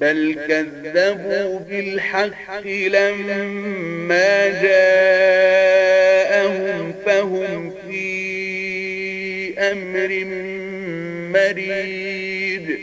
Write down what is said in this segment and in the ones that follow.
بل كذبوا بالحق لما جاءهم فهم في أمر مريد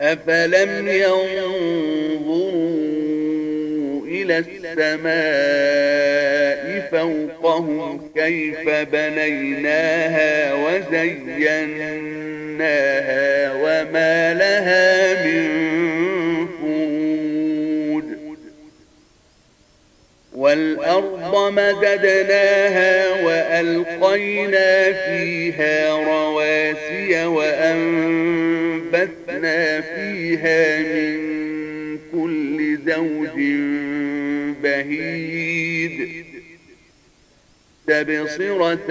أفلم ينظروا إلى السماء فوقهم كيف بنيناها وزيناها وما لها من فروج والأرض مددناها وألقينا فيها رواسي وأنبتنا فيها من كل زوج بهيد تبصرة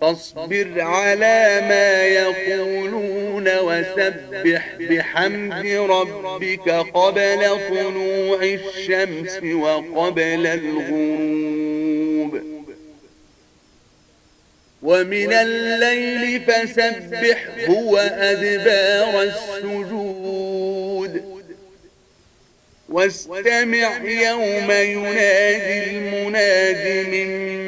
فاصبر على ما يقولون وسبح بحمد ربك قبل طلوع الشمس وقبل الغروب. ومن الليل فسبحه وأدبار السجود. واستمع يوم ينادي المناد من